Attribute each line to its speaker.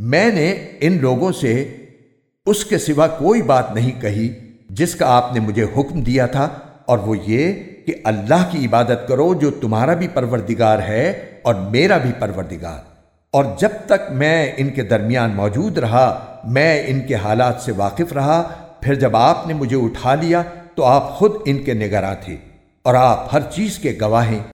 Speaker 1: میں نے ان لوگوں سے اس کے سوا کوئی بات نہیں کہی جس کا آپ نے مجھے حکم دیا تھا، اور وہ یہ کہ اللہ کی عبادت کرو جو تمہارا بھی پروردگار ہے اور میرا بھی پروردگار۔ اور جب تک میں ان کے درمیان موجود رہا، میں ان کے حالات سے واقف رہا، پھر جب آپ نے مجھے اٹھا لیا تو آپ خود ان کے نگراں تھے اور آپ ہر چیز کے گواہیں۔